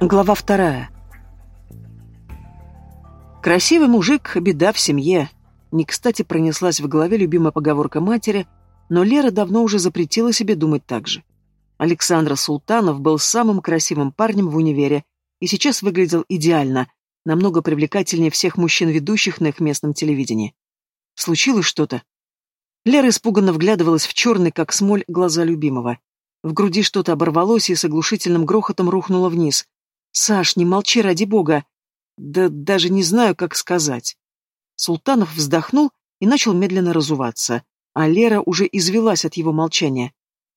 Глава вторая. Красивый мужик — беда в семье. Не кстати пронеслась в голове любимая поговорка матери, но Лера давно уже запретила себе думать так же. Александр Султанов был самым красивым парнем в универе и сейчас выглядел идеально, намного привлекательнее всех мужчин-ведущих на их местном телевидении. Случилось что-то? Лера испуганно вглядывалась в черный, как смоль, глаза любимого. В груди что-то оборвалось и с оглушительным грохотом рухнуло вниз. «Саш, не молчи, ради бога!» «Да даже не знаю, как сказать». Султанов вздохнул и начал медленно разуваться, а Лера уже извелась от его молчания.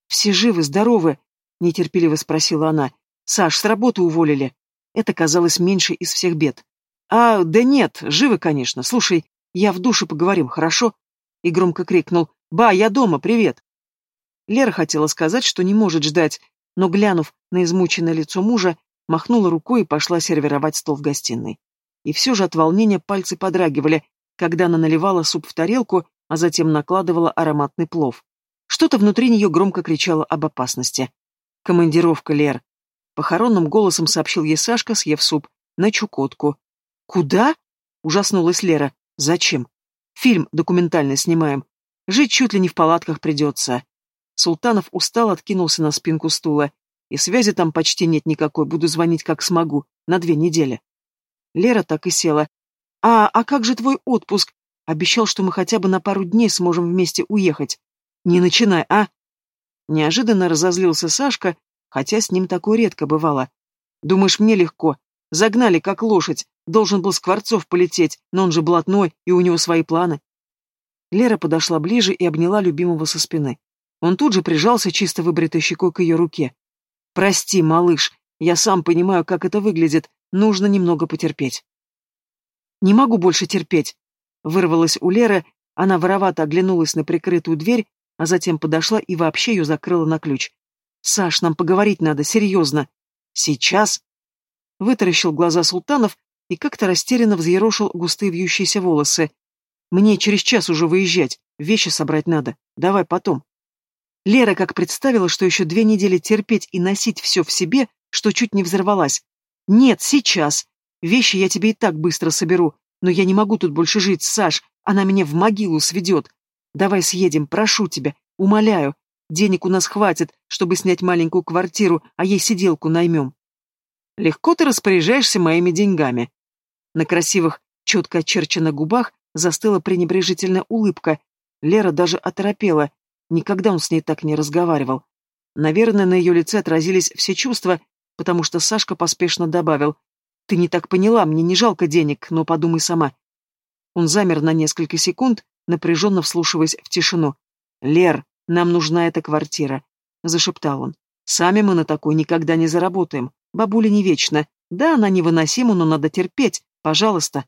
«Все живы, здоровы?» — нетерпеливо спросила она. «Саш, с работы уволили». Это казалось меньше из всех бед. «А, да нет, живы, конечно. Слушай, я в душе поговорим, хорошо?» И громко крикнул. «Ба, я дома, привет!» Лера хотела сказать, что не может ждать, но, глянув на измученное лицо мужа, махнула рукой и пошла сервировать стол в гостиной. И все же от волнения пальцы подрагивали, когда она наливала суп в тарелку, а затем накладывала ароматный плов. Что-то внутри нее громко кричало об опасности. «Командировка, Лер!» Похоронным голосом сообщил ей Сашка, съев суп, на Чукотку. «Куда?» — ужаснулась Лера. «Зачем?» «Фильм документальный снимаем. Жить чуть ли не в палатках придется». Султанов устал откинулся на спинку стула. И связи там почти нет никакой, буду звонить как смогу, на две недели. Лера так и села. «А, а как же твой отпуск? Обещал, что мы хотя бы на пару дней сможем вместе уехать. Не начинай, а?» Неожиданно разозлился Сашка, хотя с ним такое редко бывало. «Думаешь, мне легко? Загнали, как лошадь. Должен был Скворцов полететь, но он же блатной, и у него свои планы». Лера подошла ближе и обняла любимого со спины. Он тут же прижался чисто выбритой щекой к ее руке. «Прости, малыш, я сам понимаю, как это выглядит. Нужно немного потерпеть». «Не могу больше терпеть», — вырвалась у Леры, она воровато оглянулась на прикрытую дверь, а затем подошла и вообще ее закрыла на ключ. «Саш, нам поговорить надо, серьезно». «Сейчас?» Вытаращил глаза Султанов и как-то растерянно взъерошил густые вьющиеся волосы. «Мне через час уже выезжать, вещи собрать надо. Давай потом». Лера как представила, что еще две недели терпеть и носить все в себе, что чуть не взорвалась. «Нет, сейчас. Вещи я тебе и так быстро соберу, но я не могу тут больше жить, Саш, она меня в могилу сведет. Давай съедем, прошу тебя, умоляю. Денег у нас хватит, чтобы снять маленькую квартиру, а ей сиделку наймем». «Легко ты распоряжаешься моими деньгами». На красивых, четко очерченных губах застыла пренебрежительная улыбка. Лера даже оторопела, Никогда он с ней так не разговаривал. Наверное, на ее лице отразились все чувства, потому что Сашка поспешно добавил. «Ты не так поняла, мне не жалко денег, но подумай сама». Он замер на несколько секунд, напряженно вслушиваясь в тишину. «Лер, нам нужна эта квартира», — зашептал он. «Сами мы на такой никогда не заработаем. Бабуля не вечна. Да, она невыносима, но надо терпеть. Пожалуйста».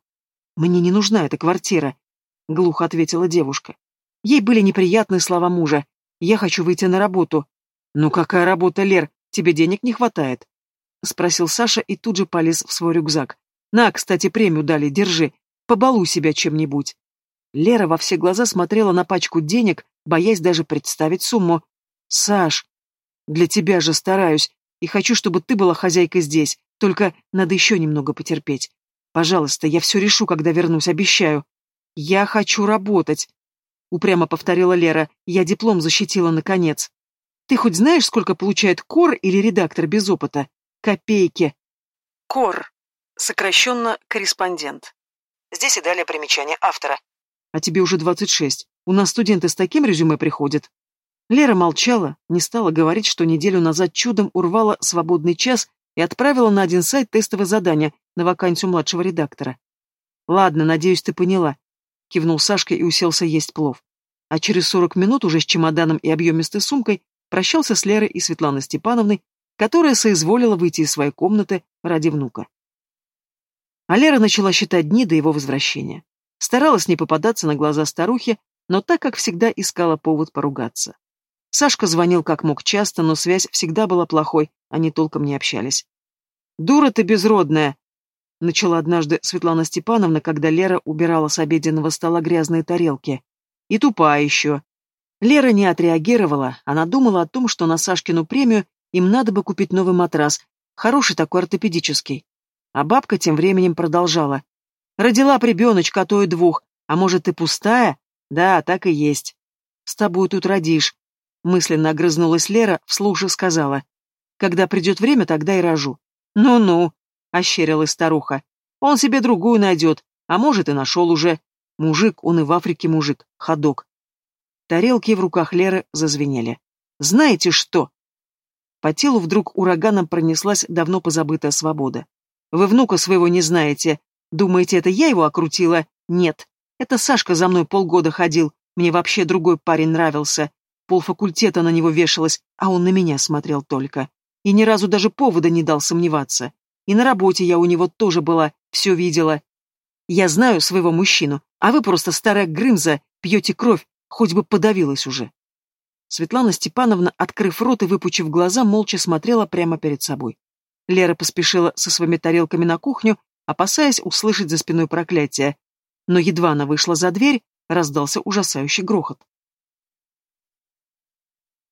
«Мне не нужна эта квартира», — глухо ответила девушка. Ей были неприятны слова мужа. «Я хочу выйти на работу». «Ну какая работа, Лер? Тебе денег не хватает?» Спросил Саша и тут же полез в свой рюкзак. «На, кстати, премию дали, держи. Побалуй себя чем-нибудь». Лера во все глаза смотрела на пачку денег, боясь даже представить сумму. «Саш, для тебя же стараюсь, и хочу, чтобы ты была хозяйкой здесь, только надо еще немного потерпеть. Пожалуйста, я все решу, когда вернусь, обещаю. Я хочу работать, — упрямо повторила Лера. «Я диплом защитила, наконец». «Ты хоть знаешь, сколько получает кор или редактор без опыта? Копейки». Кор. Сокращенно корреспондент. Здесь и далее примечание автора. «А тебе уже двадцать шесть. У нас студенты с таким резюме приходят». Лера молчала, не стала говорить, что неделю назад чудом урвала свободный час и отправила на один сайт тестовое задание на вакансию младшего редактора. «Ладно, надеюсь, ты поняла кивнул Сашка и уселся есть плов. А через сорок минут уже с чемоданом и объемистой сумкой прощался с Лерой и Светланой Степановной, которая соизволила выйти из своей комнаты ради внука. А Лера начала считать дни до его возвращения. Старалась не попадаться на глаза старухи, но так, как всегда, искала повод поругаться. Сашка звонил как мог часто, но связь всегда была плохой, они толком не общались. «Дура ты безродная!» Начала однажды Светлана Степановна, когда Лера убирала с обеденного стола грязные тарелки. И тупая еще. Лера не отреагировала, она думала о том, что на Сашкину премию им надо бы купить новый матрас, Хороший такой ортопедический. А бабка тем временем продолжала. Родила ребеночка, а то и двух. А может, ты пустая? Да, так и есть. С тобой тут родишь. Мысленно огрызнулась Лера, вслух же сказала. Когда придет время, тогда и рожу. Ну-ну, ощерилась старуха. Он себе другую найдет, а может и нашел уже. Мужик, он и в Африке мужик, ходок. Тарелки в руках Леры зазвенели. «Знаете что?» По телу вдруг ураганом пронеслась давно позабытая свобода. «Вы внука своего не знаете. Думаете, это я его окрутила? Нет. Это Сашка за мной полгода ходил. Мне вообще другой парень нравился. Полфакультета на него вешалось, а он на меня смотрел только. И ни разу даже повода не дал сомневаться. И на работе я у него тоже была, все видела. Я знаю своего мужчину, а вы просто старая Грымза, пьете кровь, хоть бы подавилась уже. Светлана Степановна, открыв рот и выпучив глаза, молча смотрела прямо перед собой. Лера поспешила со своими тарелками на кухню, опасаясь услышать за спиной проклятие. Но едва она вышла за дверь, раздался ужасающий грохот.